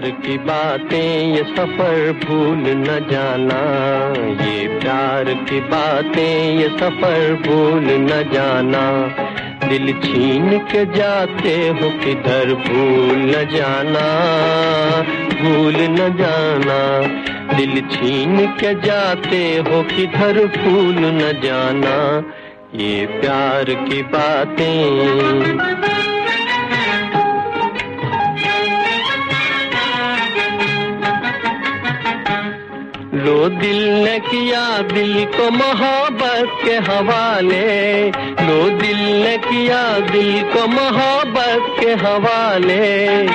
की बातें, ये सफ़र भूल न जाना। ये प्यार की बातें, ये सफ़र भूल न जाना। दिल छीन के जाते हो, किधर भूल न जाना। भूल न जाना। दिल छीन के जाते हो, किधर भूल न जाना। ये प्यार की बातें। लो दिल ने किया दिल को मोहब्बत के हवाले। लो दिल ने किया दिल को मोहब्बत के हवाले।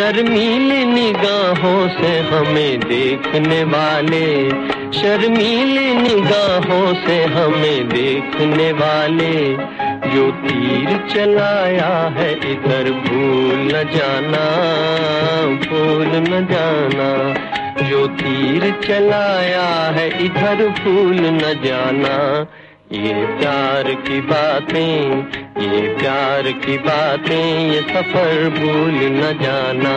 शर्मीली निगाहों से हमें देखने वाले। शर्मीली निगाहों से हमें देखने वाले। जो तीर चलाया है, इधर भूल न जाना, भूल न जाना। जो तीर चलाया है, इधर भूल न जाना। ये प्यार की बातें, ये प्यार की बातें, ये सफ़र भूल न जाना।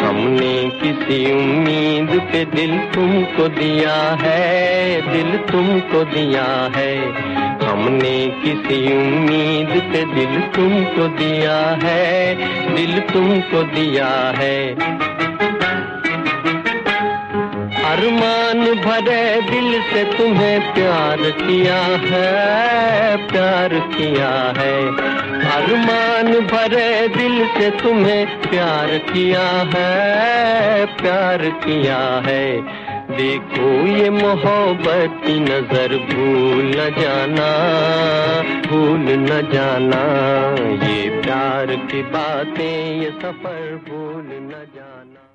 हमने किसी उम्मीद पे दिल तुमको दिया है, दिल तुमको दिया है। हमने किसी उम्मीद पे दिल तुमको दिया है, दिल तुमको दिया है। अरमान भरे दिल से तुम्हें प्यार किया है, प्यार किया है। अरमान भरे दिल से तुम्हें प्यार किया है, प्यार किया है। देखो ये मोहब्बत की नज़र भूल न जाना, भूल न जाना। ये प्यार की बातें, ये सफ़र भूल न जाना।